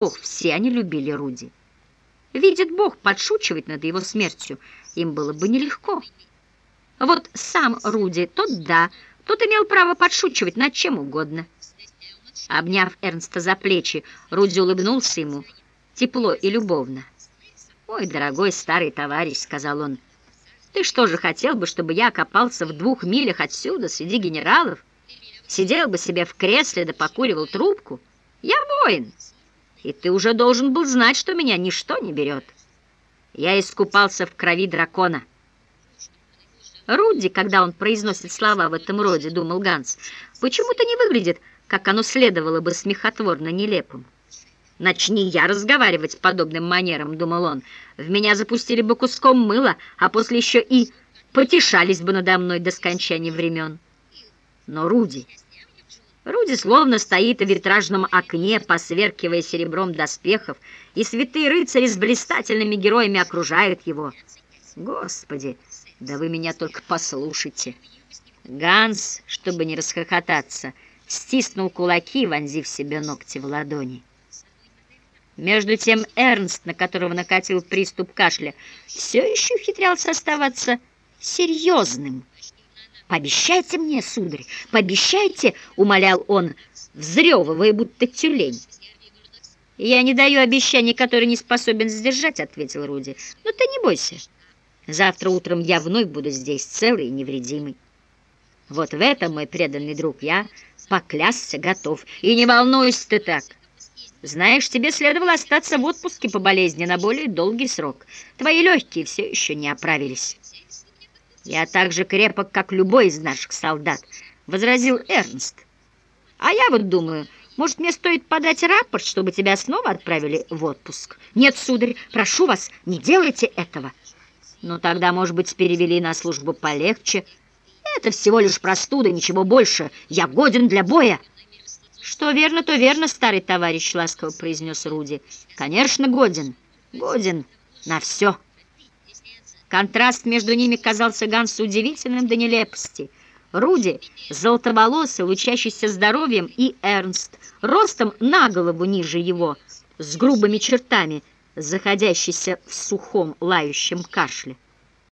Бог, все они любили Руди. Видит Бог, подшучивать над его смертью им было бы нелегко. Вот сам Руди, тот да, тот имел право подшучивать над чем угодно. Обняв Эрнста за плечи, Руди улыбнулся ему тепло и любовно. «Ой, дорогой старый товарищ», — сказал он, — «ты что же хотел бы, чтобы я окопался в двух милях отсюда, среди генералов? Сидел бы себе в кресле да покуривал трубку? Я воин!» И ты уже должен был знать, что меня ничто не берет. Я искупался в крови дракона. Руди, когда он произносит слова в этом роде, думал Ганс, почему-то не выглядит, как оно следовало бы смехотворно нелепым. «Начни я разговаривать подобным манером», — думал он, — «в меня запустили бы куском мыла, а после еще и потешались бы надо мной до скончания времен». Но Руди Руди словно стоит в витражном окне, посверкивая серебром доспехов, и святые рыцари с блистательными героями окружают его. Господи, да вы меня только послушайте. Ганс, чтобы не расхохотаться, стиснул кулаки, вонзив себе ногти в ладони. Между тем Эрнст, на которого накатил приступ кашля, все еще ухитрялся оставаться серьезным. «Пообещайте мне, сударь, пообещайте!» — умолял он, взрёвывая, будто тюлень. «Я не даю обещаний, которые не способен сдержать», — ответил Руди. «Но ты не бойся. Завтра утром я вновь буду здесь целый и невредимый. Вот в этом, мой преданный друг, я поклясться готов. И не волнуйся ты так. Знаешь, тебе следовало остаться в отпуске по болезни на более долгий срок. Твои легкие все еще не оправились». «Я так же крепок, как любой из наших солдат», — возразил Эрнст. «А я вот думаю, может, мне стоит подать рапорт, чтобы тебя снова отправили в отпуск?» «Нет, сударь, прошу вас, не делайте этого». «Ну, тогда, может быть, перевели на службу полегче. Это всего лишь простуда, ничего больше. Я годен для боя». «Что верно, то верно, старый товарищ», — ласково произнес Руди. «Конечно, годен, годен на все». Контраст между ними казался Гансу удивительным до нелепости. Руди, золотоволосый, лучащийся здоровьем, и Эрнст, ростом на голову ниже его, с грубыми чертами, заходящийся в сухом лающем кашле.